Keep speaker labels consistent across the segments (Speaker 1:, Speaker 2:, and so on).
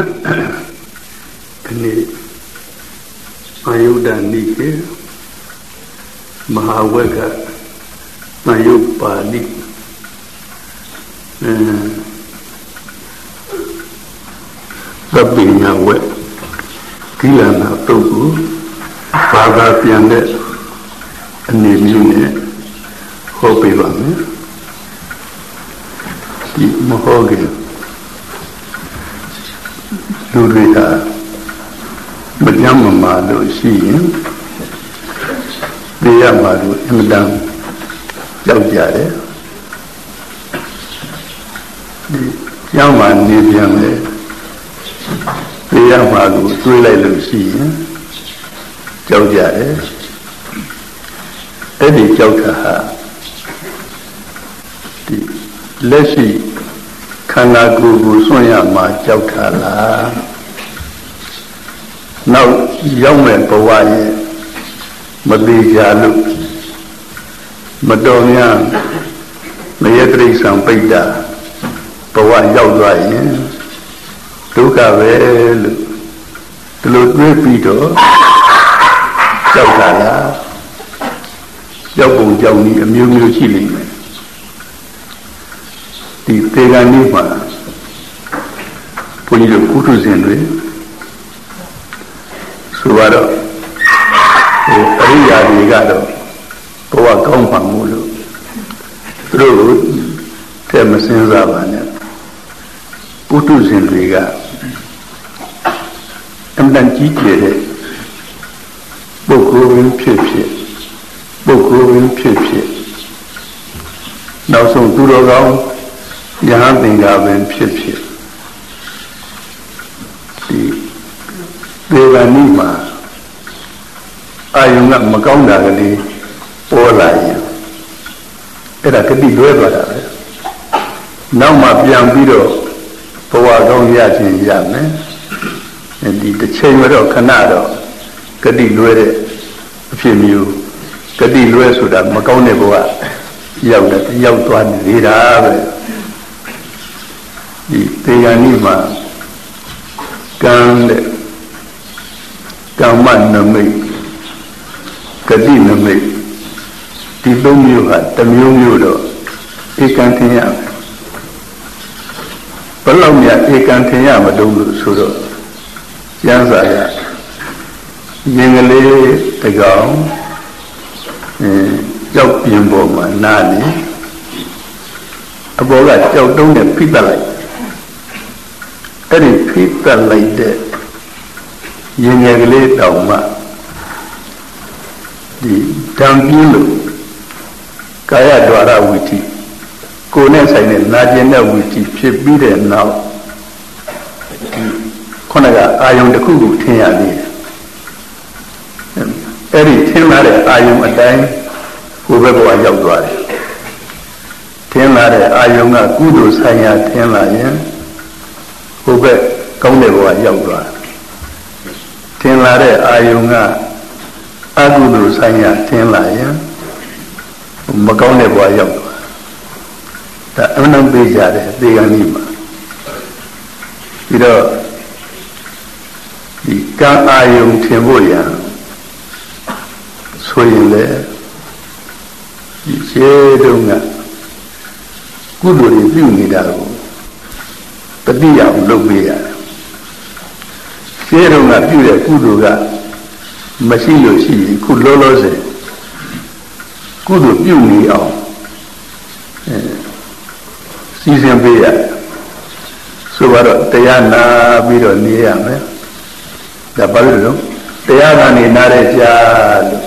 Speaker 1: ခဏအာယုဒဏိကေမဟာဝက်ကမယုပါဠိအဲသဗ္ဗညဝက်ကိလနာတုတ်ကိုဘာသာပြန်တဲ့အနေမျိုးနဲ့ဟောပြပါမယ်ဒီမဟုတ်ခင် လူတွေကမကြမ်းမမာလို့ရှိရင်သိရမှာလို့အင်မတန်ကြောက်ကြတယ်ဒီကျောင်းမှာနေပြန်လေသိရမှာလို့တွေးလိုက်လို့ရှိရင်ကြောက်ကြတယ်အဲ့ဒီကြောက်တာဟာဒီလက်ရှိ ခန္ဓာကိုယ်ကိုစွန့်ရမှာကြောက်တာလားနောက်ရောက်မဲ့ဘဝရဲ့မသေးကြလို့မတော်များမယတိရိစ္ဆာန်ပိဋ္ဌဘဝရောက်သွားရင်ဒုက္ခပဲလို့ဒီလိုတွေးပြီးတော့ကြောက်တာလားကြောက်ပုံကြောက်နည်းအမျိုးမျိုးရှိနေမယ် ဒီသေဂန်နည်းမှာဘုန်းကြီးတို့ကုထုဇဉ်တွေဆိုတော့ဟိုအရိယာတွေကတော့ဘဝကောင်းမှမို့လို့သူတို့တဲ့မစင်စားပါနဲ့ပုထုဇဉ်တွေကအမှန်ကြီးကျယ်တဲ့ပုဂ္ဂိုလ်ရင်းဖြစ်ဖြစ်ပုဂ္ဂိုလ်ရင်းဖြစ်ဖြစ်နောက်ဆုံးသူတော်ကောင်း ယဟန်သင်္ကာပင်ဖြစ်ဖြစ်ဒီဒေဝနိမှာအာယုံကမကောင်းတာကလေးပေါ်လာရင်အဲ့ဒါဂတိလွဲသွားတာပဲနောက်မှပြန်ပြီးတော့ဘဝကောင်းရခြင်းရမယ်ဒီတစ်ချိန်တော့ခဏတော့ဂတိလွဲတဲ့အဖြစ်မျိုးဂတိလွဲဆိုတာမကောင်းတဲ့ဘဝရောက်တယ်ရောက်သွားနေတာပဲ ဒီတေဂာနိမှာကံတဲ့ကမ္မနမိတ်ဂတိနမိတ်ဒီသုံးမျိုးဟာတစ်မျိုးမျိုးတော့ဧကန်ထင်ရမယ်ဘယ်လောက်များဧကန်ထင်ရမလို့ဆိုတော့ကျမ်းစာရရင်ကလေးတကောင်အဲကြောက်ပြင်းပေါ်မှာနားနေအပေါ်ကကြောက်တုံးနဲ့ဖိတက်လိုက် အဲ့ဒီဖိတက်လိုက်တဲ့ရင်ငယ်ကလေးတောင်မှဒီတံပြင်းလို့ကာယဒွါရဝိတိကိုယ်နဲ့ဆိုင်တဲ့နာကျင်တဲ့ဝိတိဖြစ်ပြီးတဲ့နောက်ခုနကအာယုံတစ်ခုကိုထင်ရသေးတယ်အဲ့ဒီထင်လာတဲ့အာယုံအတိုင်းကိုယ်ဘက်ဘဝရောက်သွားတယ်ထင်လာတဲ့အာယုံကကုသိုလ်ဆိုင်ရာထင်လာရင် ကိုယ်ဘက်ကောင်းတဲ့ဘဝရောက်သွားတယ်ထင်လာတဲ့အာယုံကအကုသိုလ်ဆိုင်ရာထင်လာရင်မကောင်းတဲ့ဘဝရောက်သွားဒါအမှန်ပေးကြတယ်သေကံကြီးမှာပြီးတော့ဒီကံအာယုံထင်ဖို့ရဆိုရင်လေဒီခြေတုံးကကုသိုလ်တွေပြုနေတာကို တတိယအောင်လုပ်ပေးရတယ်ခြေတုံးကပြုတဲ့ကုသိုလ်ကမရှိလို့ရှိရင်ခုလောလောဆယ်ကုသိုလ်ပြုနေအောင်အဲစီစဉ်ပေးရဆိုတော့တရားနာပြီးတော့နေရမယ်ဒါဘာလို့လဲတရားနာနေနားတဲ့ကြားလို့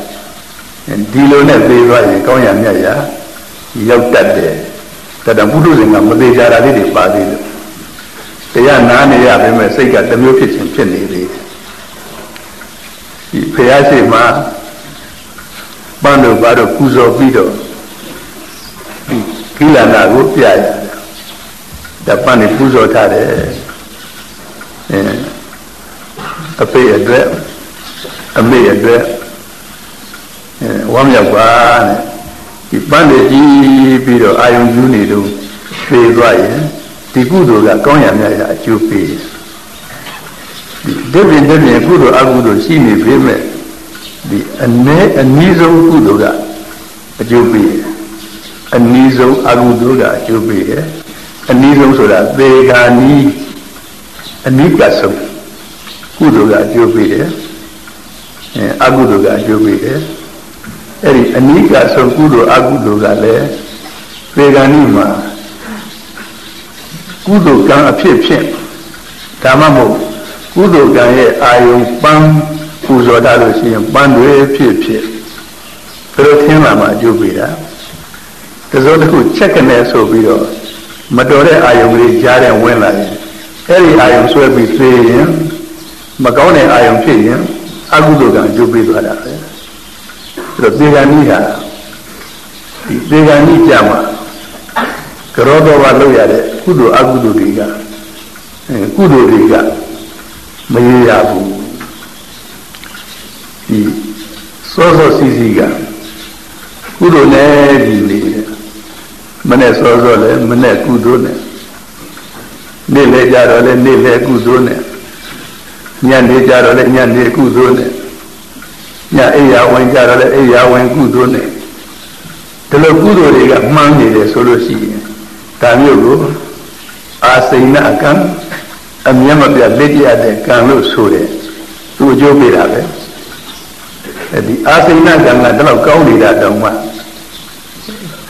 Speaker 1: ဒီလိုနဲ့သေးသွားရင်ကောင်းရမြတ်ရရောက်တတ်တယ်ဒါတော့ဘုဒ္ဓဇင်ကမသေးကြတာလေးတွေပါသေးလို့ တရားနာနေရပေမဲ့စိတ်ကတမျိုးဖြစ်ခြင်းဖြစ်နေသေးတယ်ဒီဖရာရှိမှပန်းတို့ဘာတို့ပူဇော်ပြီးတော့ဒီကိလနာကိုပြရတယ်ဒါပန်းနေပူဇော်ထားတယ်အဲအဖေအတွက်အမေအတွက်အဲဝမ်းမြောက်ပါတဲ့ဒီပန်းတွေကြီးပြီးတော့အာယုံယူနေတော့ရွှေသွားရင် ဒီကုသိုလ်ကကောင်းရမြတ်ရအကျိုးပေးတယ်ဒီပြင်ဒီပြင်ကုသိုလ်အကုသိုလ်ရှိနေပြီမဲ့ဒီအ ਨੇ အနည်းဆုံးကုသိုလ်ကအကျိုးပေးတယ်အနည်းဆုံးအကုသိုလ်ကအကျိုးပေးတယ်အနည်းဆုံးဆိုတာသေဂာနီးအနိကဆုံးကုသိုလ်ကအကျိုးပေးတယ်အဲအကုသိုလ်ကအကျိုးပေးတယ်အဲ့ဒီအနိကဆုံးကုသိုလ်အကုသိုလ်ကလည်းသေဂာနီးမှာ ကုသိုလ်ကံအဖြစ်ဖြင့်ဒါမှမဟုတ်ကုသိုလ်ကံရဲ့အာယုံပန်းပူဇော်တာလို့ရှိရင်ပန်းတွေဖြစ်ဖြစ်ဘယ်လိုထင်လာမှအကျိုးပေးတာတစုံတစ်ခုချက်ကနေဆိုပြီးတော့မတော်တဲ့အာယုံလေးကြားတဲ့ဝင်လာရင်အဲ့ဒီအာယုံဆွဲပြီးသိရင်မကောင်းတဲ့အာယုံဖြစ်ရင်အကုသိုလ်ကံအကျိုးပေးသွားတာပဲအဲ့တော့သေဂာနိဟာဒီသေဂာနိကြမှာ ကရောတော်ဘာလုပ်ရတဲ့ကုသိုလ်အကုသိုလ်တွေကအဲကုသိုလ်တွေကမရရဘူးဒီစောစောစီစီကကုသိုလ်နဲ့ဒီနေတယ်မနဲ့စောစောလည်းမနဲ့ကုသိုလ်နဲ့နေ့လေကြတော့လည်းနေ့လေကုသိုလ်နဲ့ညနေကြတော့လည်းညနေကုသိုလ်နဲ့ညအိယာဝင်ကြတော့လည်းအိယာဝင်ကုသိုလ်နဲ့ဒီလိုကုသိုလ်တွေကမှန်းနေတယ်ဆိုလို့ရှိရင် ဒါမျိုးကိုအာစိဏကံအမြတ်မပြလက်ကြရတဲ့ကံလို့ဆိုတယ်သူအကျိုးပေးတာပဲအဲဒီအာစိဏကံကတလောက်ကောင်းနေတာတောင်မှ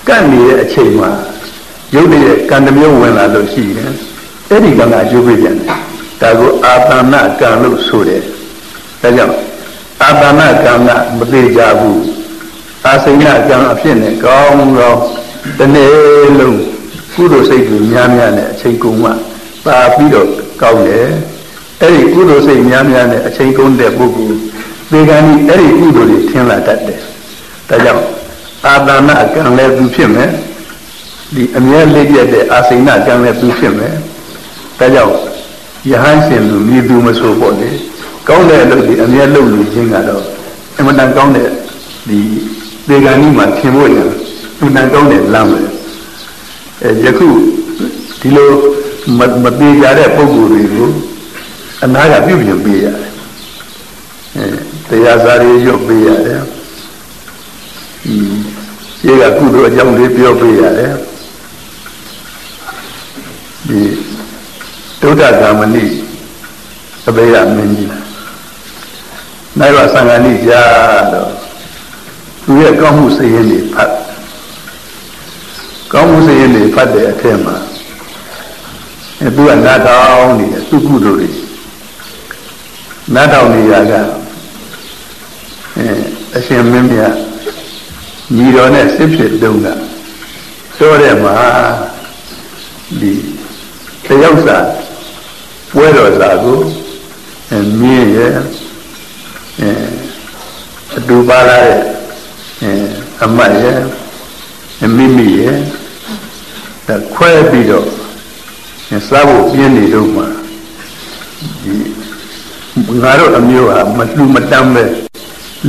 Speaker 1: ကန့်နေတဲ့အချိန်မှာရုပ်ရဲ့ကံတစ်မျိုးဝင်လာလို့ရှိရင်အဲ့ဒီကံကအကျိုးပေးပြန်တယ်ဒါကိုအာသနာကံလို့ဆိုတယ်ဒါကြောင့်အာသနာကံကမသေးကြဘူးအာစိဏကံအဖြစ်နဲ့ကောင်းကောင်းတစ်နေ့လုံး ကုသိုလ်စိတ်ကိုများများနဲ့အချိန်ကုန်မှပါပြီးတော့ကောင်းတယ်အဲ့ဒီကုသိုလ်စိတ်များများနဲ့အချိန်ကုန်တဲ့ပုဂ္ဂိုလ်သေကံဤအဲ့ဒီကုသိုလ်တွေထင်လာတတ်တယ်ဒါကြောင့်အာသနာကံလည်းသူဖြစ်မယ်ဒီအမြဲလေးပြတဲ့အာစိဏကံလည်းသူဖြစ်မယ်ဒါကြောင့်ယဟန်ရှင်လူမြည်သူမဆိုပေါ့လေကောင်းတဲ့အလုပ်ဒီအမြဲလုပ်လို့ခြင်းကတော့အမှန်တန်ကောင်းတဲ့ဒီသေကံဤမှာထင်ဖို့ရအမှန်တန်ကောင်းတဲ့လမ်းပဲ အဲယခုဒီလိုမသေးကြတဲ့ပုံကိုယ်တွေကိုအနာကပြုပြင်ပေးရတယ်အဲတရားစာတွေရုပ်ပေးရတယ်ရှင်းကကုသိုလ်အကြောင်းလေးပြောပေးရတယ်ဒီဒုဒ္ဒဂามဏိအဘေယမင်းကြီးနိုင်ရသံဃာနိကြာတော့သူရဲ့ကောင်းမှုစိတ်ရင်းတွေဖတ် ကောင်းမှုစိတ်ရင်းတွေဖတ်တဲ့အထက်မှာအဲသူကနားထောင်နေတယ်သူကုသိုလ်တွေနားထောင်နေရကအဲအရှင်မင်းမြတ်ညီတော်နဲ့စစ်ဖြစ်တုံးကတော်တဲ့မှာဒီတယောက်စာပွဲတော်စာကိုမြင်းရဲ့အဲအတူပါလာတဲ့အဲအမတ်ရဲ့မိမိရဲ့ ဒါခွဲပြီးတော့စားဖို့ပြင်းနေတော့မှဒီငါတို့အမျိုးဟာမလှူမတမ်းပဲ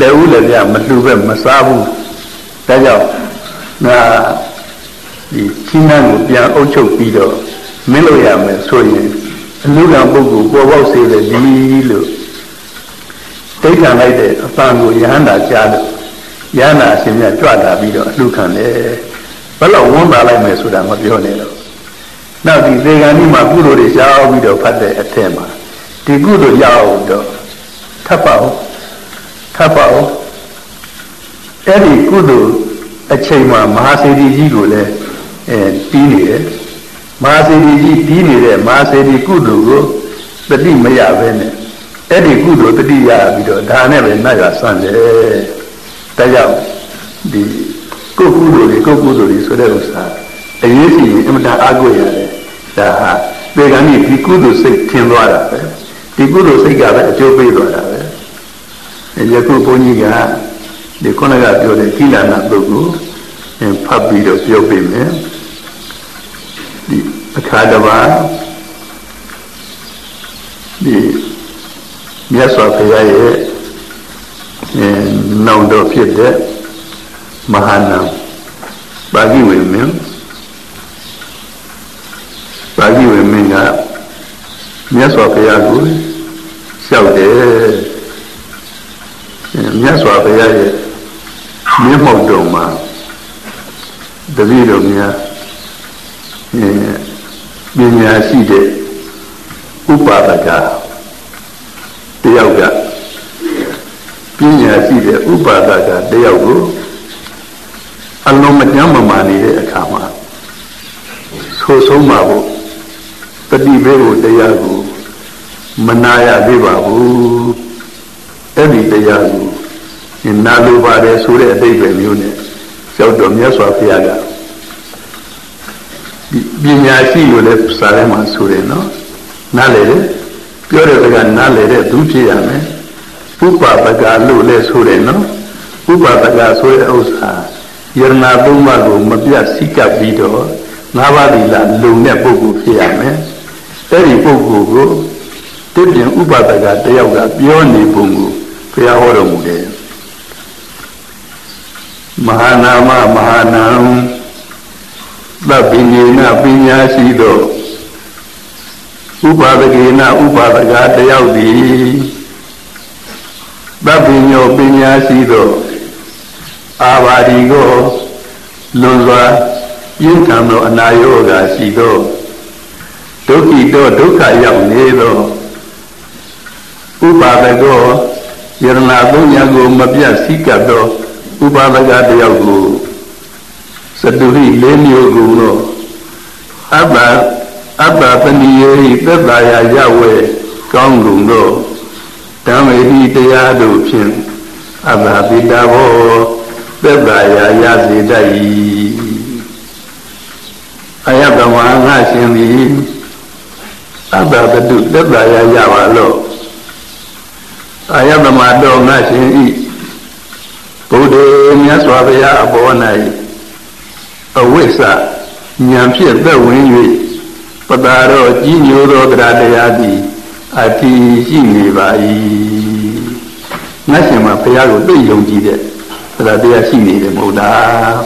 Speaker 1: လက်ဦးလက်ပြမလှူပဲမစားဘူးဒါကြောင့်ငါဒီချင်းနှံကိုပြန်အုပ်ချုပ်ပြီးတော့မင်းလို့ရမယ်ဆိုရင်အလူကံပုဂ္ဂိုလ်ပေါ်ပေါက်စေတယ်ဒီလို့ဒိဋ္ဌံလိုက်တဲ့အပန်းကိုယဟန္တာကြားလို့ယဟန္တာအရှင်မြတ်ကြွလာပြီးတော့အလူခံတယ် ဘယ်တော့ဝန်ပါလိုက်မယ်ဆိုတာမပြောနဲ့တော့နောက်ဒီသေဂာနိမှာကုသိုလ်တွေရှားပြီးတော့ဖတ်တဲ့အထက်မှာဒီကုသိုလ်ရအောင်တော့ထပ်ပါဦးထပ်ပါဦးအဲ့ဒီကုသိုလ်အချိန်မှာမဟာစေတီကြီးကိုလည်းအဲတီးနေတယ်မဟာစေတီကြီးတီးနေတဲ့မဟာစေတီကုသိုလ်ကိုတတိမရပဲနဲ့အဲ့ဒီကုသိုလ်တတိရပြီးတော့ဒါနဲ့ပဲနတ်ရဆန်းတယ်ဒါကြောင့်ဒီ ကိုကုသိုလ်တွေကိုကုသိုလ်တွေဆိုတဲ့ဥစ္စာအရေးကြီးအမှန်တရားအားကိုးရတယ်ဒါဟာပေကံကြီးဒီကုသိုလ်စိတ်ထင်သွားတာပဲဒီကုသိုလ်စိတ်ကပဲအကျိုးပေးသွားတာပဲယခုဘုန်းကြီးကဒီခုနကပြောတဲ့ကိလနာပုဂ္ဂိုလ်ဖတ်ပြီးတော့ပြောပြမယ်ဒီအခါတစ်ပါးဒီမြတ်စွာဘုရားရဲ့နောင်တော်ဖြစ်တဲ့ မဟာနာပါဠိဝေမင်းပါဠိဝေမင်းကမြတ်စွာဘုရားကိုဆလျှောက်တယ်မြတ်စွာဘုရားရဲ့မျက်မှောက်တော်မှာတပည့်တော်များပညာရှိတဲ့ဥပါဒကတယောက်ကပညာရှိတဲ့ဥပါဒကတယောက်ကို အလုံးမကြမ်းမမာနေတဲ့အခါမှာဆိုဆုံးပါဖို့တတိဘေကိုတရားကိုမနာရသေးပါဘူးအဲ့ဒီတရားကိုနာလိုပါတယ်ဆိုတဲ့အတိတ်ပဲမျိုးနဲ့ရောက်တော့မြတ်စွာဘုရားကပညာရှိလို့လည်းစာထဲမှာဆိုတယ်နော်နားလေတယ်ပြောတဲ့ကနားလေတဲ့သူဖြစ်ရမယ်ဥပပကလို့လည်းဆိုတယ်နော်ဥပပကဆိုတဲ့ဥစ္စာ ယရနာသုံးပါးကိုမပြတ်စိကပ်ပြီးတော့ငါးပါးဒီလားလုံတဲ့ပုဂ္ဂိုလ်ဖြစ်ရမယ်အဲ့ဒီပုဂ္ဂိုလ်ကိုတည်ပြင်ဥပဒကတယောက်ကပြောနေပုံကိုဘုရားဟောတော်မူတယ်မဟာနာမမဟာနံသဗ္ဗညေနပညာရှိသောဥပါဒကေနဥပါဒကတယောက်သည်သဗ္ဗညောပညာရှိသော အာဘာဒီကိုလွန်စွာပြင်းထန်သောအနာရောဂါရှိသောဒုက္ခိတောဒုက္ခရောက်နေသောဥပါဒကောယရဏသုံးညာကိုမပြတ်စိကတ်သောဥပါဒကတယောက်ကိုစတုဟိလေးမျိုးကိုတော့အဘအဘပဏိယေသက်သာယာရဝဲကောင်းကုန်သောဓမ္မေတိတရားတို့ဖြင့်အဘပိတာဘော သက်သာယာရစေတတ်၏အယတဝါငါရှင်သည်အဘပတုသက်သာယာရပါလော့အာယတမတော်ငါရှင်ဤဘုဒ္ဓမြတ်စွာဘုရားအပေါ်၌အဝိစ္စဉာဏ်ဖြင့်သက်ဝင်၍ပတာတော်ကြီးညိုသောတရားတရားသည်အတိရှိနေပါ၏ငါရှင်မှာဘုရားကိုသိယုံကြည်တဲ့ တရားတရားရှိနေတယ်မဟုတ်လား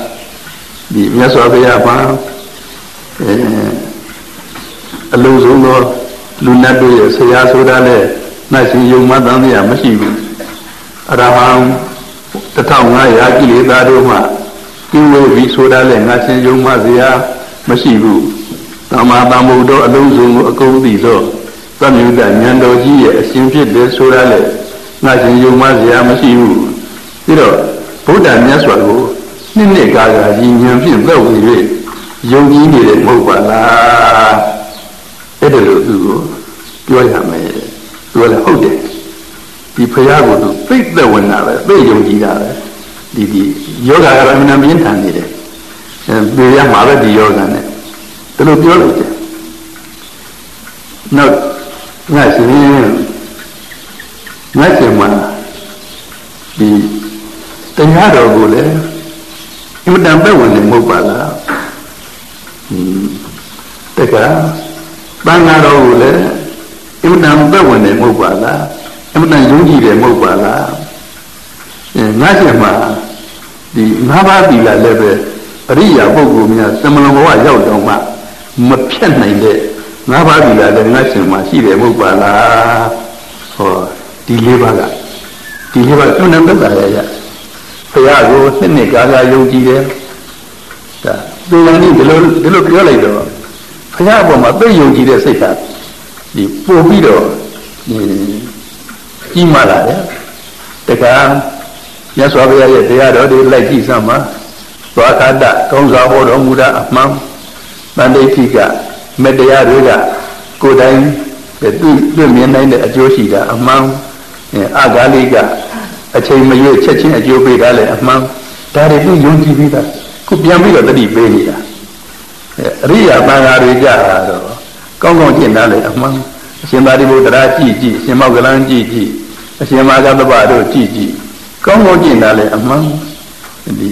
Speaker 1: ဒီမြတ်စွာဘုရားမှာအဲအလုံးစုံသောလူနတ်တို့ရဲ့ဆရာဆိုတာလည်းနှိုက်ရှင်ယုံမှန်းတန်တရားမရှိဘူးအရဟံ1500ကိလေသာတို့မှကျင်းဝေပြီးဆိုတာလည်းငါရှင်ယုံမှစရာမရှိဘူးသမ္မာသမ္ဗုဒ္ဓအလုံးစုံကိုအကုန်သိသောသမြုဒ္ဒဉာဏ်တော်ကြီးရဲ့အရှင်ဖြစ်တယ်ဆိုတာလည်းငါရှင်ယုံမှစရာမရှိဘူးပြီးတော့ ဗုဒ္ဓမြတ်စွာကိုနှစ်နှစ်ကာကာကြီးဉာဏ်ဖြင့်သက်ဝင်၍ယုံကြည်နေတယ်မဟုတ်ပါလားအဲ့ဒါလို့သူကိုပြောရမယ်သူကလည်းဟုတ်တယ်ဒီဖရာကိုသူသိသက်ဝင်တာပဲသိယုံကြည်တာပဲဒီဒီယောဂကတော့အမှန်ပြင်းထန်နေတယ်အဲပြေရမှာပဲဒီယောဂနဲ့ဒါလို့ပြောလိုက်တယ်နောက်ငါရှင်ငါရှင်မှာဒီ တရားတော်ကိုလည်းအမှန်တန်ပဲဝင်နေမဟုတ်ပါလားတက္ကရာတန်ဃာတော်ကိုလည်းအမှန်တန်သက်ဝင်တယ်မဟုတ်ပါလားအမှန်တန်ယုံကြည်တယ်မဟုတ်ပါလားအဲငါရှင်မှာဒီငါးပါးသီလလည်းပဲအရိယာပုဂ္ဂိုလ်များသမဏဘဝရောက်တော့မှမဖြတ်နိုင်တဲ့ငါးပါးသီလလည်းငါရှင်မှာရှိတယ်မဟုတ်ပါလားဟောဒီလေးပါးကဒီလေးပါးအမှန်တန်သက်သာရရ ဘုရားကိုနှစ်နှစ်ကာလယုံကြည်တယ်ဒါသူလည်းဒီလိုဒီလိုပြောလိုက်တော့ဘုရားအပေါ်မှာသိယုံကြည်တဲ့စိတ်ကဒီပို့ပြီးတော့ကြီးမာလာတယ်တခါမြတ်စွာဘုရားရဲ့တရားတော်တွေလိုက်ကြည့်စမ်းပါသွားခတကောင်းစွာဟောတော်မူတာအမှန်တန်တိဋ္ဌိကမေတ္တရားတွေကကိုယ်တိုင်သူတွေ့မြင်နိုင်တဲ့အကျိုးရှိတာအမှန်အာဂါလိက အချိန်မရွေးချက်ချင်းအကျိုးပေးတာလည်းအမှန်ဒါတွေသူယုံကြည်ပြီးသားခုပြန်ပြီးတော့တတိပေးနေတာအရိယာပန်ဃာတွေကြတာတော့ကောင်းကောင်းကျင့်တာလေအမှန်အရှင်သာရိပုတ္တရာကြည့်ကြည့်အရှင်မောက္ကလန်ကြည့်ကြည့်အရှင်မာဂတပတို့ကြည့်ကြည့်ကောင်းကောင်းကျင့်တာလေအမှန်ဒီ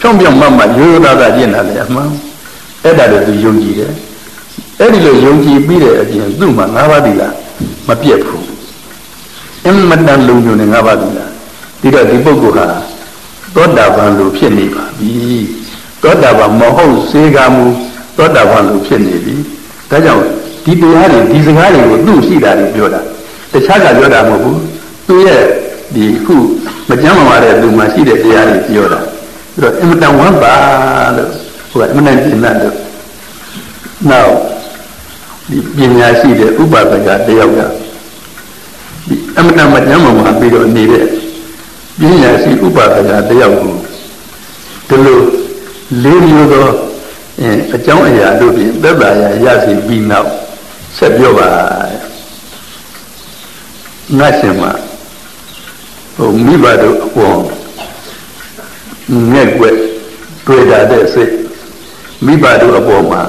Speaker 1: ဖြုံးဖြုံးမမရိုးရိုးသားသားကျင့်တာလေအမှန်အဲ့ဒါလည်းသူယုံကြည်တယ်အဲ့ဒီလိုယုံကြည်ပြီးတဲ့အပြင်သူ့မှာငါးပါးသီလမပြတ်ဘူးအမတန်လုံးညုံနေငါးပါးသီလ ဒီတော့ဒီပုဂ္ဂိုလ်ဟာသောတာပန်လိုဖြစ်နေပါပြီသောတာပန်မဟုတ်စေကမူသောတာပန်လိုဖြစ်နေပြီဒါကြောင့်ဒီတရားတွေဒီစကားတွေကိုသူ့ရှိတာတွေပြောတာတခြားကပြောတာမဟုတ်ဘူးသူရဲ့ဒီခုမကြမ်းမမာတဲ့လူမှရှိတဲ့တရားတွေပြောတာပြီးတော့အင်မတန်ဝမ်းပါလို့ဟိုကအင်မတန်ပြင်းတဲ့နောက်ဒီပညာရှိတဲ့ဥပဒကတယောက်ကဒီအမတမကျမ်းမှာမှာပြီးတော့နေတဲ့ ပညာရှိဥပဒကတယောက်ကိုဒီလိုလေးမျိုးသောအဲအကြောင်းအရာတို့ဖြင့်သက်သာရာရစီပြီးနောက်ဆက်ပြောပါငါရှင်မှာဟိုမိဘတို့အပေါ်ငဲ့ွက်တွေ့တာတဲ့စိတ်မိဘတို့အပေါ်မှာ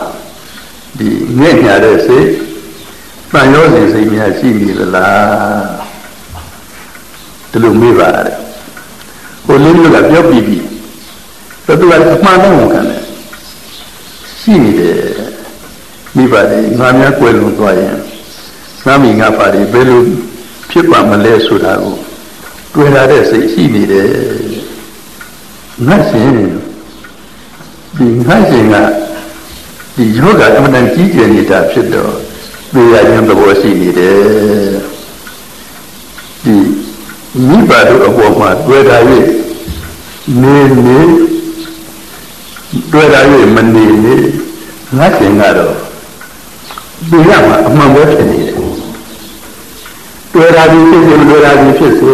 Speaker 1: ဒီငဲ့ညာတဲ့စိတ်တန်ရောစဉ်စိတ်များရှိနေသလားဒီလိုမေးပါရတယ် ဟိုလေးမျိုးကပြောပြီးပြီတော့သူကအမှန်တော့ဝန်ခံတယ်ရှိနေတယ်မိဘတွေငါများကွယ်လွန်သွားရင်ငါမိငါပါတွေဘယ်လိုဖြစ်ပါမလဲဆိုတာကိုတွေ့လာတဲ့စိတ်ရှိနေတယ်ငါရှင်ဒီငါရှင်ကဒီယောဂအမှန်တန်ကြီးကျယ်နေတာဖြစ်တော့သိရခြင်းသဘောရှိနေတယ်ဒီ မိဘတို့အပေါ်မှာတွေ့တာ၍နေနေတွေ့တာ၍မနေနေငါရှင်ကတော့သိရမှာအမှန်ပဲဖြစ်နေတယ်တွေ့တာဒီဖြစ်စေမတွေ့တာဒီဖြစ်စေ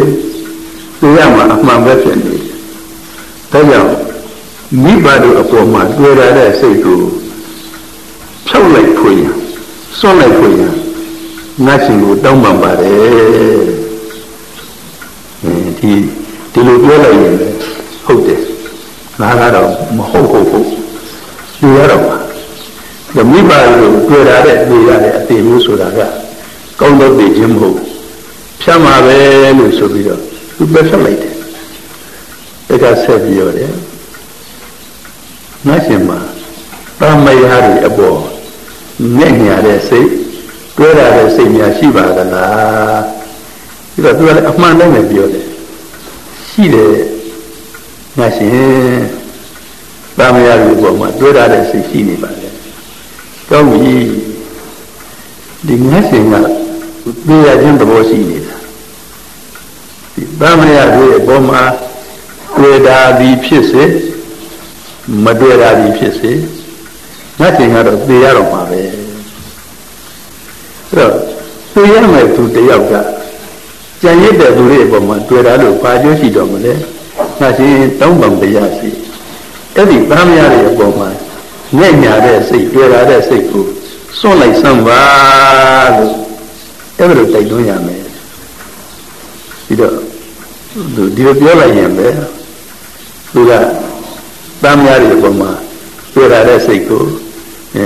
Speaker 1: သိရမှာအမှန်ပဲဖြစ်နေတယ်ဒါကြောင့်မိဘတို့အပေါ်မှာတွေ့ရတဲ့စိတ်ကိုဖြုတ်လိုက်ဖွေးစွန့်လိုက်ဖွေးငါရှင်ကိုတောင်းပန်ပါတယ် ဒီဒီလိုပြောလိုက်ရင်ဟုတ်တယ်ငါကတော့မဟုတ်ဟုတ်ဟုတ်ဒီရတော့ပါဓမိပါလို့တွေ့ရတဲ့နေရတဲ့အသေးမျိုးဆိုတာကကောင်းတော့သိခြင်းမဟုတ်ဖြတ်မှာပဲလို့ဆိုပြီးတော့သူပဲဖြတ်လိုက်တယ်တကဆက်ပြီးရတယ်ငါရှင်မှာတမယာတွေအပေါ်ငဲ့ညာတဲ့စိတ်တွဲရတဲ့စိတ်များရှိပါသလားပြီးတော့သူကလည်းအမှန်တိုင်းပဲပြောတယ် ရှိတယ်ငါရှင်တမယာတွေအပေါ်မှာတွဲရတဲ့စိတ်ရှိနေပါလေကောင်းပြီဒီငါရှင်ကသိရခြင်းသဘောရှိနေတာဒီတမယာတွေအပေါ်မှာတွေ့တာသည်ဖြစ်စေမတွေ့တာသည်ဖြစ်စေငါတင်ကတော့သိရတော့မှာပဲအဲ့တော့သိရမယ်သူတယောက်က ကြံရစ်တဲ့သူတွေအပေါ်မှာတွေ့တာလို့ဘာကျိုးရှိတော့မလဲငါရှင်တောင်းပန်တရားစီအဲ့ဒီသားမရတဲ့အပေါ်မှာငဲ့ညာတဲ့စိတ်တွေ့တာတဲ့စိတ်ကိုစွန့်လိုက်စမ်းပါလို့အဲ့ဒါလိုတိုက်တွန်းရမယ်ပြီးတော့ဒီလိုပြောလိုက်ရင်ပဲသူကတမ်းများတွေအပေါ်မှာတွေ့ရတဲ့စိတ်ကိုအဲ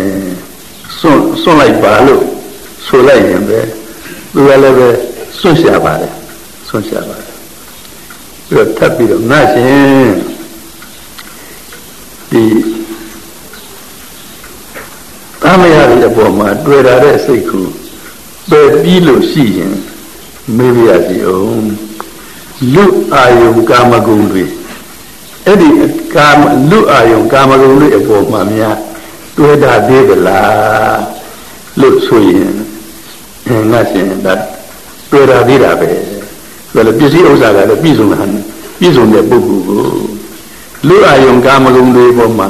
Speaker 1: စွန့်စွန့်လိုက်ပါလို့ဆိုလိုက်ရင်ပဲသူကလည်းပဲ စွန့်ရှာပါတယ်စွန့်ရှာပါတယ်ပြီးတော့ထပ်ပြီးတော့ငါရှင်ဒီတမ်းများတွေအပေါ်မှာတွေ့ရတဲ့စိတ်ကိုပယ်ပြီးလို့ရှိရင်မေးပြရစီအောင်လူအာယုကာမဂုဏ်တွေအဲ့ဒီကာမလူအာယုံကာမဂုဏ်တွေအပေါ်မှာများတွေ့တာသေးသလားလို့ဆိုရင်ငါရှင်ဒါ တွေ့တာသေးတာပဲဆိုတော့ပစ္စည်းဥစ္စာကလည်းပြည့်စုံတာပြည့်စုံတဲ့ပုဂ္ဂိုလ်ကိုလူအာယုံကာမဂုဏ်တွေပေါ်မှာ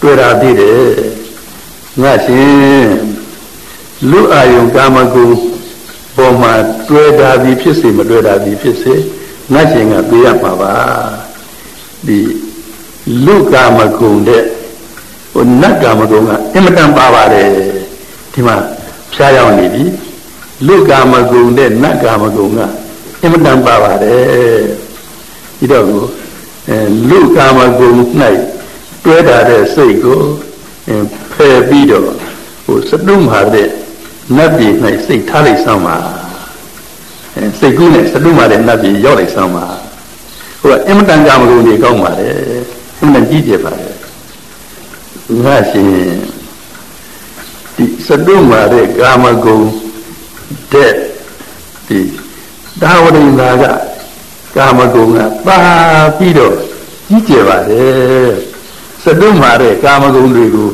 Speaker 1: တွေ့တာသေးတယ်ငါရှင်လူအာယုံကာမဂုဏ်ပေါ်မှာတွေ့တာသည်ဖြစ်စေမတွေ့တာသည်ဖြစ်စေငါရှင်ကသိရမှာပါဒီလူကာမဂုဏ်တဲ့ဟိုနတ်ကာမဂုဏ်ကအင်မတန်ပါပါတယ်ဒီမှာဖြားရောက်နေပြီ လူကာမဂုဏ်တဲ့နတ်ကာမဂုဏ်ကအင်မတန်ပါပါတယ်ဒီတော့ကိုအဲလူကာမဂုဏ်၌တွဲတာတဲ့စိတ်ကိုဖယ်ပြီးတော့ဟိုစတုမှာတဲ့နတ်ပြည်၌စိတ်ထားလိုက်စမ်းပါအဲစိတ်ကူးနဲ့စတုမှာတဲ့နတ်ပြည်ရောက်လိုက်စမ်းပါဟိုကအင်မတန်ကာမဂုဏ်တွေကောင်းပါတယ်အင်မတန်ကြီးကျယ်ပါတယ်ငါရှင်ဒီစတုမာတဲ့ကာမဂုဏ် တဲ့ဒီဒါဝရိနာကကာမဂုဏ်ကပါပြီးတော့ကြီးကျယ်ပါတယ်စတုမာတဲ့ကာမဂုဏ်တွေကို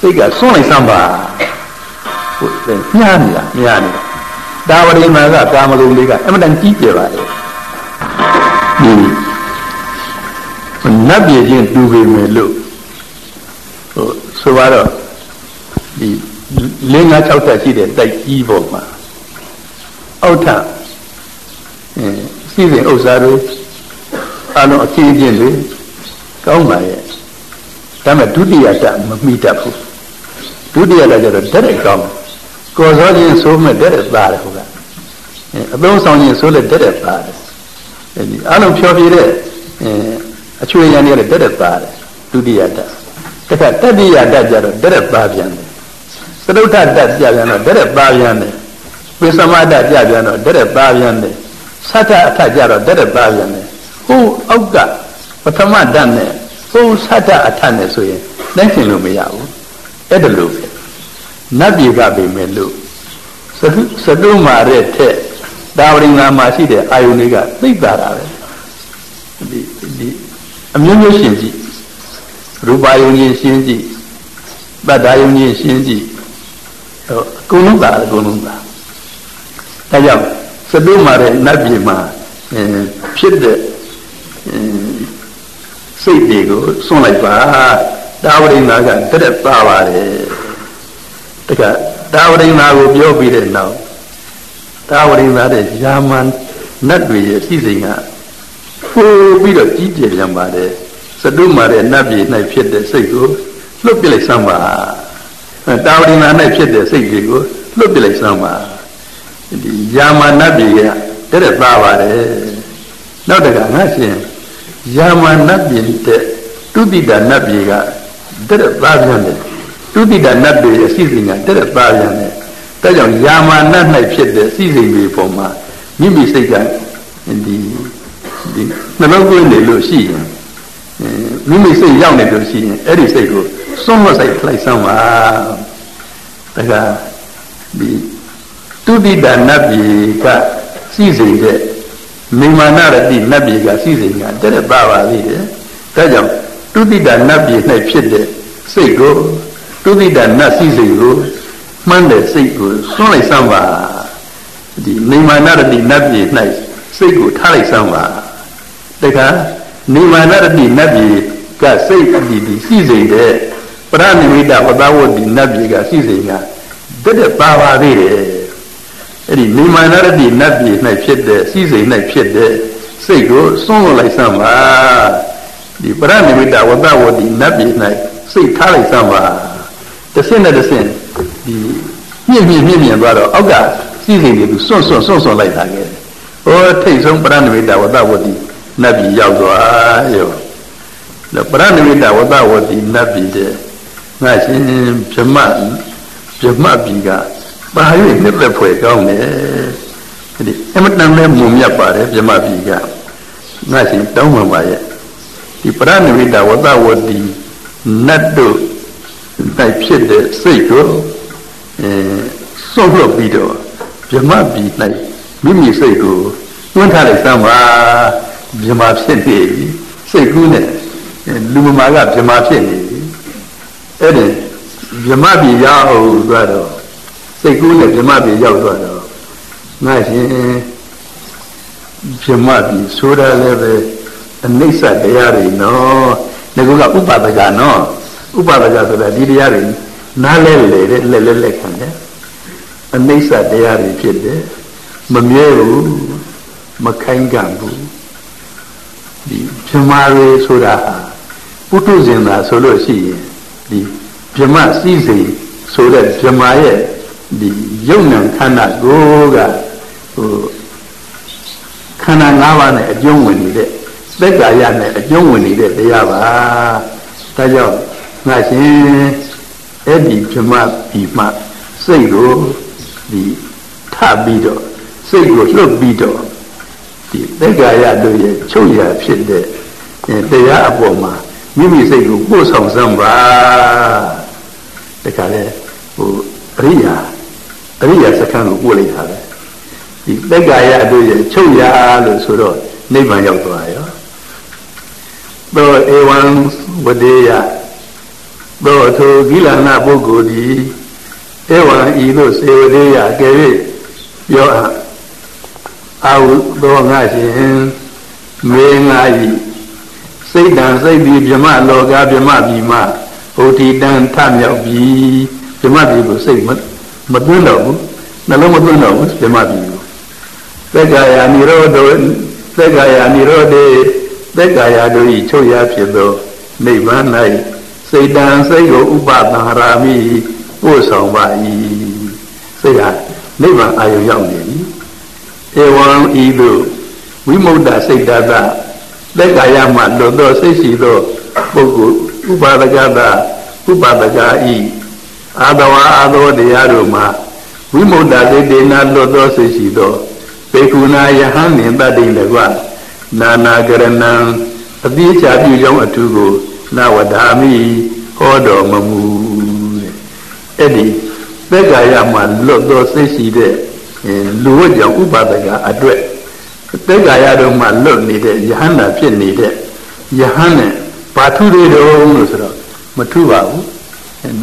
Speaker 1: စိတ်ကဆွန့်လိုက်စမ်းပါဟုတ်တယ်ညှားနေတာညှားနေတာတာဝရိမာကကာမဂုဏ်လေးကအမှန်တန်ကြီးကျယ်ပါလေဒီနတ်ပြည်ချင်းတူပေမယ်လို့ဟိုဆိုတော့ဒီလင်းငါး၆သက်ရှိတဲ့တိုက်ကြီးပေါ်မှာ အောက်ထအဲစီစဉ်ဥစ္စာတွေအလုံးအခင်းချင်းတွေကောင်းပါရဲ့ဒါမဲ့ဒုတိယတမမိတတ်ဘူးဒုတိယတကျတော့တက်တဲ့ကောင်းကော်စောချင်းဆိုးမဲ့တက်တဲ့သားတယ်ဟုတ်လားအသုံးဆောင်ချင်းဆိုးလက်တက်တဲ့သားတယ်အဲဒီအလုံးဖြောပြတဲ့အဲအချွေရံတွေတက်တဲ့သားတယ်ဒုတိယတတခါတတိယတကျတော့တက်တဲ့သားပြန်တယ်သရုတ်ထတပြပြန်တော့တက်တဲ့သားပြန်တယ် ပိသမတပြပြန်တော့တက်တဲ့သားပြန်တယ်သတ္ထအထကျတော့တက်တဲ့သားပြန်တယ်ဟိုအောက်ကပထမတတ်နဲ့ဟိုသတ္တအထနဲ့ဆိုရင်နိုင်ရှင်လို့မရဘူးအဲ့ဒါလို့ပဲနတ်ပြည်ကပဲမဲ့လို့သတုသတုမာတဲ့ထက်တာဝရိငါမှာရှိတဲ့အာယုန်တွေကသိတာတာပဲဒီဒီအမျိုးမျိုးရှင်ကြည့်ရူပါယုံကြီးရှင်းကြည့်တတ္တာယုံကြီးရှင်းကြည့်ဟိုအကုန်လုံးပါအကုန်လုံးပါ ဒါကြောင့်သတုမာတဲ့နတ်ပြည်မှာဖြစ်တဲ့စိတ်တွေကိုစွန့်လိုက်ပါတာဝရိဏကတက်ပါပါတယ်တကတာဝရိဏကိုပြောပြီးတဲ့နောက်တာဝရိဏတဲ့ယာမန်နတ်တွေရဲ့စီစဉ်ကပို့ပြီးတော့ကြီးကျယ်ပြန်ပါတယ်စတုမာတဲ့နတ်ပြည်၌ဖြစ်တဲ့စိတ်ကိုလွတ်ပြလိုက်စမ်းပါတာဝရိဏ၌ဖြစ်တဲ့စိတ်တွေကိုလွတ်ပြလိုက်စမ်းပါ ဒီယာမန်နတ်ပြည်ကတက်ပါပါတယ်နောက်တကငါရှင်ယာမနတ်ပြည်တဲ့တုတိတာနတ်ပြည်ကတဲ့သားပြန်တယ်တုတိတာနတ်ပြည်ရဲ့အစီအစဉ်ကတဲ့သားပြန်တယ်ဒါကြောင့်ယာမနတ်၌ဖြစ်တဲ့အစီအစဉ်တွေပုံမှာမိမိစိတ်ကဒီဒီနှလုံးသွင်းနေလို့ရှိရင်မိမိစိတ်ရောက်နေလို့ရှိရင်အဲ့ဒီစိတ်ကိုစွန့်မဆိုင်လိုက်စမ်းပါဒါကဒီ တုတိတာနတ်ပြည်ကစီစဉ်တဲ့မိမာနရတိနတ်ပြည်ကစီစဉ်ကတဲ့တဲ့ပါပါသေးတယ်။ဒါကြောင့်တုတိတနတ်ပြည်၌ဖြစ်တဲ့စိတ်ကိုတုတိတနတ်စီစဉ်ကိုမှန်းတဲ့စိတ်ကိုစွန့်လိုက်စမ်းပါဒီမိမာနရတိနတ်ပြည်၌စိတ်ကိုထားလိုက်စမ်းပါတခါနိမာနရတိနတ်ပြည်ကစိတ်အတ္တိဒီစီစဉ်တဲ့ပရဏိမိတဝတဝတ္တိနတ်ပြည်ကစီစဉ်ကတဲ့တဲ့ပါပါသေးတယ် အဲ့ဒီနေမာနရတိနတ်ပြည်၌ဖြစ်တဲ့စီစိမ်၌ဖြစ်တဲ့စိတ်ကိုစွန့်လွတ်လိုက်စမ်းပါဒီပရဏိမိတဝတ္တဝတိနတ်ပြည်၌စိတ်ထားလိုက်စမ်းပါတစ်ဆင့်နဲ့တစ်ဆင့်ဒီမြင့်မြင့်မြင့်မြင့်သွားတော့အောက်ကစီစိမ်တွေသူစွန့်စွန့်စွန့်စွန့်လိုက်တာခဲ့ဟောထိတ်ဆုံးပရဏိမိတဝတ္တဝတိနတ်ပြည်ရောက်သွားရောပရဏိမိတဝတ္တဝတိနတ်ပြည်တဲ့ငါရှင်ဗြဟ္မဗြဟ္မပြည်က ပါ၍နှစ်သက်ဖွယ်ကောင်းတယ်ဒီအမတန်လည်းမုံမြတ်ပါတယ်ပြမပြီကငါရှင်တောင်းမှပါရဲ့ဒီပရဏိဝိတဝတဝတိနတ်တို့တိုက်ဖြစ်တဲ့စိတ်ကိုအဲစွန့်လွတ်ပြီးတော့ပြမပြီ၌မိမိစိတ်ကိုတွန်းထားလိုက်စမ်းပါပြမဖြစ်နေပြီစိတ်ကူးနဲ့လူမမာကပြမဖြစ်နေပြီအဲ့ဒီပြမပြီရအောင်ဆိုတော့ စိတ်ကူးနဲ့ဗြဟ္မပြည်ရောက်သွားတော့ငါရှင်ဗြဟ္မပြည်ဆိုတာလည်းပဲအနိစ္စတရားတွေနော်ဒီကုကဥပဒကနော်ဥပဒကဆိုတာဒီတရားတွေနားလဲလေတဲ့လက်လက်လက်ခံတယ်အနိစ္စတရားတွေဖြစ်တယ်မမြဲဘူးမခိုင်းကံဘူးဒီဗြဟ္မာတွေဆိုတာပုထုဇဉ်သာဆိုလို့ရှိရင်ဒီဗြဟ္မစည်းစိမ်ဆိုတဲ့ဗြဟ္မာရဲ့ ဒီယုံနံခန္ဓာကိုကဟိုခန္ဓာ၅ပါးနဲ့အကျုံးဝင်နေတဲ့သက်ကာယနဲ့အကျုံးဝင်နေတဲ့တရားပါဒါကြောင့်ငါရှင်အဲ့ဒီဓမ္မဒီမှစိတ်ကိုဒီထပြီးတော့စိတ်ကိုလွတ်ပြီးတော့ဒီသက်ကာယတို့ရဲ့ချုပ်ရဖြစ်တဲ့တရားအပေါ်မှာမိမိစိတ်ကိုပို့ဆောင်စမ်းပါတခါလေဟိုအရိယာ အရိယာစခန်းကိုပို့လိုက်တာပဲဒီတက္ကာယတို့ရဲ့ချုပ်ရလို့ဆိုတော့နိဗ္ဗာန်ရောက်သွားရောသောဧဝံဝဒေယသောထိုကိလနာပုဂ္ဂိုလ်ဒီဧဝံဤသို့စေဝဒေယကဲ၍ပြောအာဟုသောငါရှင်မေငါဤစိတ်တံစိတ်ဒီဗြမလောကဗြမပြီမဟိုတိတံထမြောက်ပြီဗြမပြီကိုစိတ်မ သွင်းတော့ဘူးနှလုံးမသွင်းတော့ဘူးဗြမပြီကိုသက္ကာယនិရောဓသက္ကာယនិရောဓေသက္ကာယတို့ဤချုပ်ရဖြစ်သောနိဗ္ဗာန်၌စိတ်တံစိတ်ကိုဥပသံရာမိပို့ဆောင်ပါ၏စိတ်ဟာနိဗ္ဗာန်အာရုံရောက်နေပြီဧဝံဤသို့ဝိမု ക്ത စိတ်တတသက်ကာယမှလွတ်သောစိတ်ရှိသောပုဂ္ဂိုလ်ဥပါဒကတာဥပါဒကာဤ အာတဝါအာသောတရားတို့မှာဝိမု ക്ത စိတ်တေနာလွတ်သောစိတ်ရှိသောဘေကုဏယဟန်နှင့်တတ္တိတကွနာနာကရဏံအတိအကျပြုကြောင်းအထူးကိုနဝဒာမိဟောတော်မမူတဲ့အဲ့ဒီသက်ကာယမှာလွတ်သောစိတ်ရှိတဲ့လူဝတ်ကြောင့်ဥပါဒကအတွက်သက်ကာယတို့မှလွတ်နေတဲ့ယဟန္တာဖြစ်နေတဲ့ယဟန်နဲ့ဘာထုတွေတုံးလို့ဆိုတော့မထုပါဘူး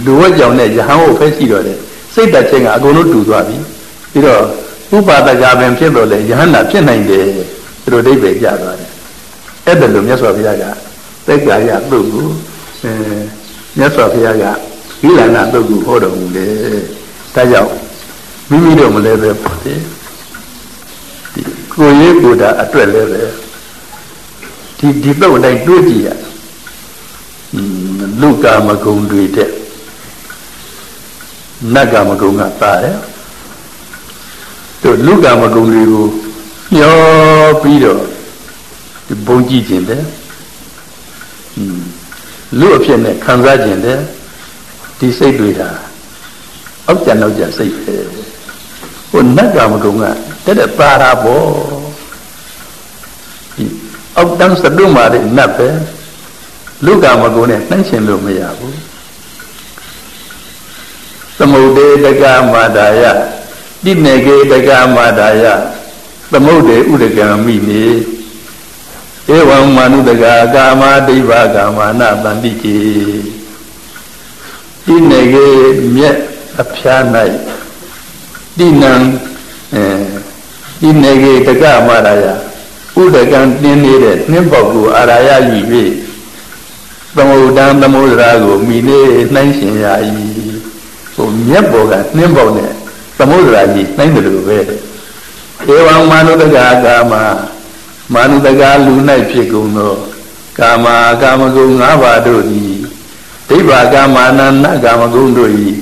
Speaker 1: လူဝတ်ကြောင့်နဲ့ယဟန်ကိုဖက်ရှိတော့တယ်စိတ်တချင်းကအကုန်လုံးတူသွားပြီပြီးတော့ဥပါဒကပင်ဖြစ်တော့လေယဟန္တာဖြစ်နိုင်တယ်သူတို့အိဗယ်ကြသွားတယ်အဲ့ဒါလို့မြတ်စွာဘုရားကသက်ကာယသုတ်ကိုအဲမြတ်စွာဘုရားကဝိလန္ဒသုတ်ကိုဟောတော်မူတယ်ဒါကြောင့်မိမိတို့မလဲပဲပေါ့လေဒီကိုရေးကိုတာအတွက်လည်းပဲဒီဒီတော့အတိုင်းတွေးကြည့်ရလူကာမဂုံတွေတဲ့ နတ်ကာမဂုံကပါတယ်တို့လူကာမဂုံတွေကိုမျောပြီးတော့ဒီဘုံကြည့်ခြင်းတဲ့လူအဖြစ်နဲ့ခံစားခြင်းတဲ့ဒီစိတ်တွေဟာအောက်ကြနောက်ကြစိတ်ပဲဟိုနတ်ကမကုံကတက်တဲ့ပါရာဘောဒီအောက်တန်းစတုမာတဲ့နတ်ပဲလူကမကုံနဲ့နှိုင်းရှင်လို့မရဘူး သမုဒ္ဒေတကမာဒါယတိနေကေတကမာဒါယသမုဒ္ဒေဥဒကံမိနေဧဝံမာနုတကာကာမဒိဗ္ဗကာမနာတန္တိကေတိနေကေမြက်အဖျား၌တိနံအဲတိနေကေတကမရာယဥဒကံတင်းနေတဲ့နှင်းပေါက်ကိုအာရာယယူ၍သမုဒ္ဒံသမုဒ္ဒရာကိုမိနေနှိုင်းရှင်ရ၏ ဟိုမြက်ပေါ်ကနှင်းပေါက်နဲ့သမုဒ္ဒရာကြီးနှိုင်းတယ်လို့ပဲဧဝံမာနုတကာကာမမာနုတကာလူ၌ဖြစ်ကုန်သောကာမကာမဂုဏ်၅ပါးတို့သည်ဒိဗ္ဗကာမနာနကာမဂုဏ်တို့၏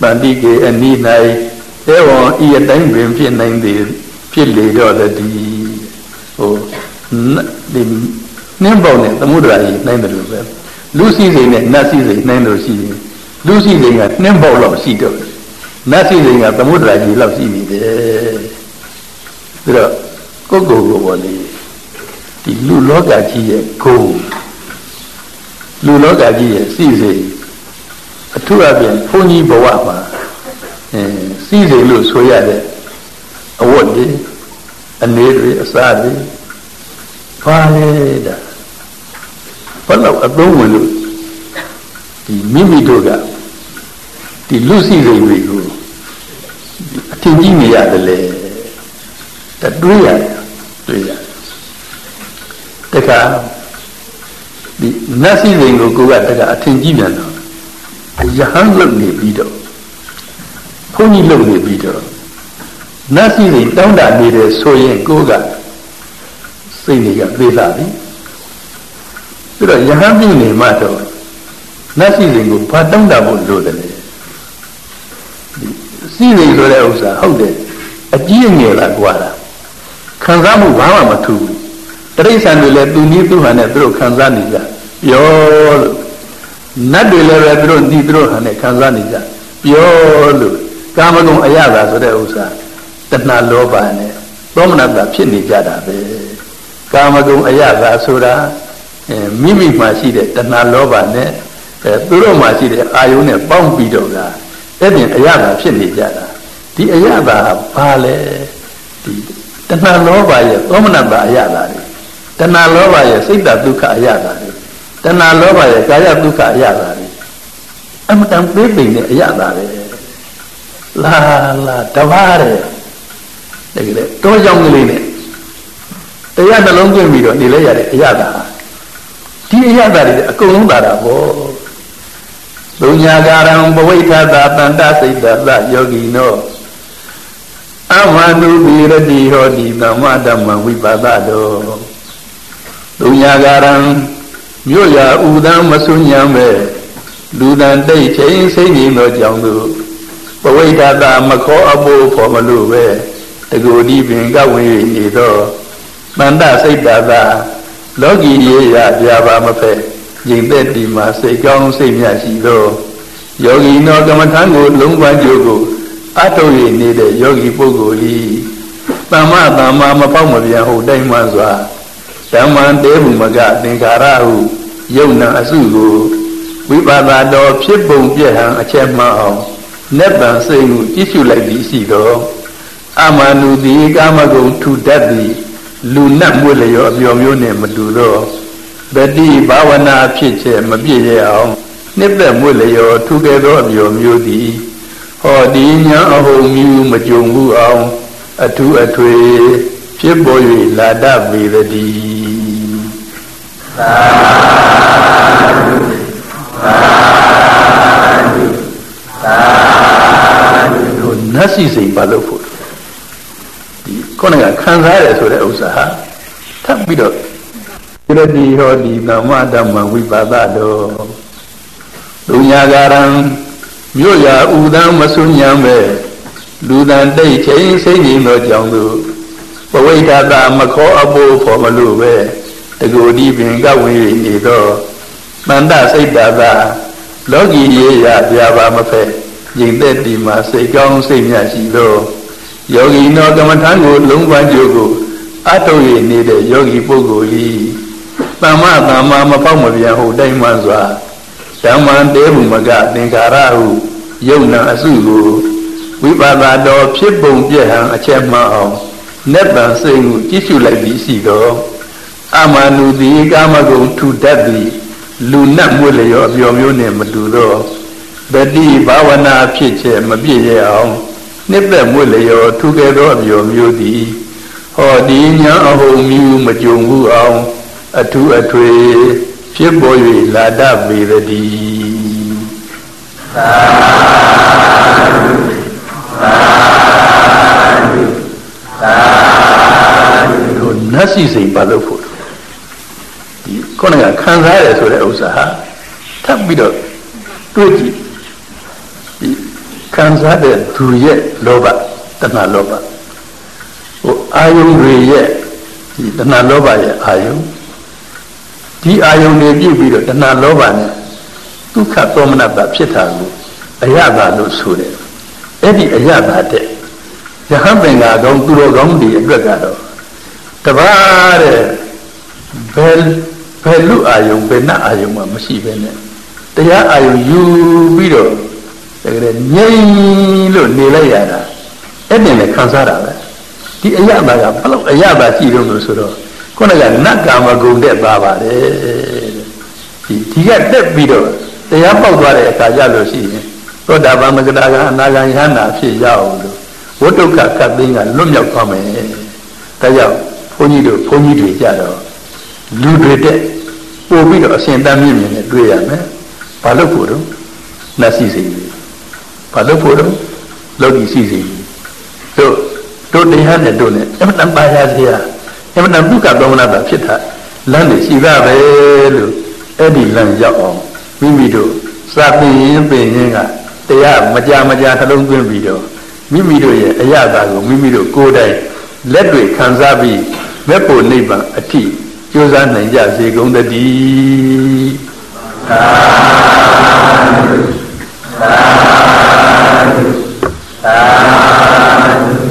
Speaker 1: တန်တိကေအနိ၌ဧဝံဤအတိုင်းပင်ဖြစ်နိုင်သည်ဖြစ်လေတော့တည်းဟိုဒီနင်းပေါနဲ့သမုဒ္ဒရာကြီးနိုင်တယ်လို့ပဲလူစီစိန်နဲ့နတ်စီစိန်နိုင်လို့ရှိရင် လူစီစိန်ကနှင်းပေါလောက်ရှိတော့နတ်စီစိန်ကသမုဒ္ဒရာကြီးလောက်ရှိနေတယ်ပြီးတော့ကိုယ်ကိုယ်ကိုပေါ်လေဒီလူလောကကြီးရဲ့ဂုံလူလောကကြီးရဲ့စီစိန်အထူးအပြင်ဘုန်းကြီးဘဝမှာအဲစီးစိမ်လို့ဆိုရတဲ့အဝတ်တွေအနေတွေအစားတွေဘာလဲတာဘာလို့အသုံးဝင်လို့ဒီမိမိတို့က ဒီလူစီစိမ်တွေကိုအထင်ကြီးနေရတယ်လေတတွေးရတယ်တွေးရတခါဒီနတ်စီစိမ်ကိုကိုကတခါအထင်ကြီးပြန်တော့ယဟန်လုပ်နေပြီးတော့ဘုန်းကြီးလုပ်နေပြီးတော့နတ်စီတွေတောင်းတနေတယ်ဆိုရင်ကိုကစိတ်တွေကသေးလာပြီပြီးတော့ယဟန်ပြုနေမှတော့နတ်စီတွေကိုဘာတောင်းတဖို့လိုတယ် လဲစီတွေဆိုတဲ့ဥစ္စာဟုတ်တယ်အကြီးအငယ်လားကွာတာခံစားမှုဘာမှမထူးတရိစ္ဆာန်တွေလည်းသူနည်းသူဟန်နဲ့သူတို့ခံစားနေကြပြောလို့နတ်တွေလည်းပဲသူတို့ဒီသူတို့ဟာနဲ့ခံစားနေကြပြောလို့ကာမဂုဏ်အရသာဆိုတဲ့ဥစ္စာတဏှာလောဘနဲ့သောမနတာဖြစ်နေကြတာပဲကာမဂုဏ်အရသာဆိုတာမိမိမှာရှိတဲ့တဏှာလောဘနဲ့အဲသူတို့မှာရှိတဲ့အာယုန်နဲ့ပေါင်းပြီးတော့က အဲ့ဒီအရသာဖြစ်နေကြတာဒီအရသာဘာလဲဒီတဏှာလောဘရဲ့သောမနတာအရသာတွေတဏှာလောဘရဲ့စိတ်တဒုက္ခအရသာတွေတဏှာလောဘရဲ့ကာယဒုက္ခအရသာတွေအမှန်တန်ပေးပိန်တဲ့အရသာပဲလာလာတဘာတဲ့တကယ်လေတောကြောင်ကလေးနဲ့တရားနှလုံးသွင်းပြီးတော့နေလဲရတဲ့အရသာဒီအရသာတွေအကုန်လုံးသာတာပေါ့ ဘုညာကာရံဘဝိထတာတန္တစိတ်တသယောဂီနောအမနုပိရတိဟောတိသမ္မဓမ္မဝိပါဒတောဘုညာကာရံမြို့ရာဥဒံမဆုညံမဲ့လူတန်တိတ်ချင်းစိတ်ငြိမ်သောကြောင့်သူဘဝိထတာမခောအဖို့ဖော်မလို့ပဲတကူဒီပင်ကဝင်နေသောတန္တစိတ်တသာလောကီရေရာပြပါမဖက် ရင်သက်ဒီမှာစိတ်ကောင်းစိတ်မြတ်ရှိသောယောဂီနောကမ္မထံကိုလုံးဝကြိုးကိုအထုတ်ရနေတဲ့ယောဂီပုဂ္ဂိုလ်ဤသမ္မာသမ္မာမပေါက်မပြန်ဟုတ်တိုင်းမှစွာဓမ္မံတေဟုမကသင်္ခါရဟုယုံနာအစုကိုဝိပါဒတော်ဖြစ်ပုံပြည့်ဟံအချက်မှအောင်နက်တန်စိတ်ကိုကြည့်ရှုလိုက်ပြီးရှိသောအမနုတိကာမဂုဏ်ထူတတ်သည်လူနတ်မွေလျောအပြောမျိုးနဲ့မတူသော တတိဘာဝနာဖြစ်ချက်မပြည့်ရအောင်နှစ်သက်မွေလျောထူခဲ့သောအပြောမျိုးသည်ဟောဒီညာအဟုန်မြူမကြုံဘူးအောင်အထူးအထွေဖြစ်ပေါ်၍လာတတ်ပေသည်သာသာသာနတ်စီစိတ်ပါလို့ဖို့ဒီခုနကခံစားရဆိုတဲ့ဥစ္စာဟာထပ်ပြီးတော့ ရတိဟောဒီသမ္မာဓမ္မဝိပါဒတော်လူညာကာရံမြို့ရာဥဒံမဆုညံမဲ့လူတန်တိတ်ချင်းစိတ်ငြိမ်သောကြောင့်သူဘဝိဒတာမခောအဖို့ဖော်မလို့ပဲတကူဒီပင်ကဝင်နေသောတန်တစိတ်တာသာလောကီရေရာပြပါမဖက်ရင်သက်ဒီမှာစိတ်ကောင်းစိတ်မြတ်ရှိသောယောဂီနောကမ္မထံကိုလုံးဝကြိုးကိုအထုတ်ရနေတဲ့ယောဂီပုဂ္ဂိုလ်ဤ သမ္မာသမ္မာမပေါက်မပြန်ဟုတ်တိုင်းမှစွာဓမ္မံတေဟုမကသင်္ခါရဟုယုံနာအစုကိုဝိပါဒတော်ဖြစ်ပုံပြည့်ဟံအချက်မှအောင်နက်တန်စိတ်ကိုကြည့်ရှုလိုက်ပြီးရှိသောအမနုတိကာမဂုဏ်ထူတတ်သည်လူနတ်မွေလျောအပြောမျိုးနဲ့မတူသောတတိဘာဝနာဖြစ်ချက်မပြည့်ရအောင်နှစ်သက်မွေလျောထူခဲ့သောအပြောမျိုးသည်ဟောဒီညာအဟုန်မြူမကြုံဘူးအောင် အထူးအထွေဖြစ်ပေါ်၍လာတတ်ပေသည်သာသာသာတို့နတ်စီစိတ်ပါလို့ဖို့ဒီခုနကခံစားရဆိုတဲ့ဥစ္စာဟာထပ်ပြီးတော့တွေ့ကြည့်ဒီခံစားတဲ့သူရဲ့လောဘတဏှာလောဘဟိုအာယုန်တွေရဲ့ဒီတဏှာလောဘရဲ့အာယုန် ဒီအာယုန်တွေပြည့်ပြီးတော့တဏှာလောဘနဲ့ဒုက္ခသောမနတာဖြစ်တာကိုအယတာလို့ဆိုတယ်အဲ့ဒီအယတာတဲ့ယဟန်ပင်ကကောင်းသူတော်ကောင်းတွေအတွက်ကတော့တပါးတဲ့ဘယ်ဘယ်လူအာယုံဘယ်နှအာယုံမှမရှိပဲနဲ့တရားအာယုံယူပြီးတော့တကယ်ငြိမ်လို့နေလိုက်ရတာအဲ့ဒီနဲ့ခံစားတာပဲဒီအယတာကဘလို့အယတာရှိတော့လို့ဆိုတော့ ခုနကနတ်ကာမဂုဏ်တက်သွားပါတယ်ဒီဒီကတက်ပြီးတော့တရားပေါက်သွားတဲ့အခါကျလို့ရှိရင်သောတာပန်မဂ္ဂတာကအနာဂံယဟနာဖြစ်ရအောင်လို့ဝိတုကကသိန်းကလွတ်မြောက်သွားမယ်ဒါကြောင့်ဘုန်းကြီးတို့ဘုန်းကြီးတွေကြတော့လူတွေတက်ပို့ပြီးတော့အရှင်တမ်းမြင့်မြင့်နဲ့တွေ့ရမယ်ဘာလို့ဖို့တော့နတ်စီစီဘာလို့ဖို့တော့လောကီစီစီတို့တို့တရားနဲ့တို့နဲ့အမှန်တန်ပါရစေရ အမှန်တန်ဒုက္ခသောမနာတာဖြစ်တာလမ်းနေရှိတာပဲလို့အဲ့ဒီလမ်းရောက်အောင်မိမိတို့စာသင်ရင်ပင်ရင်ကတရားမကြမကြနှလုံးသွင်းပြီးတော့မိမိတို့ရဲ့အရသာကိုမိမိတို့ကိုယ်တိုင်လက်တွေခံစားပြီးမေဖို့နိဗ္ဗာန်အထိကြိုးစားနိုင်ကြစေကုန်သတည်းသာသာသာ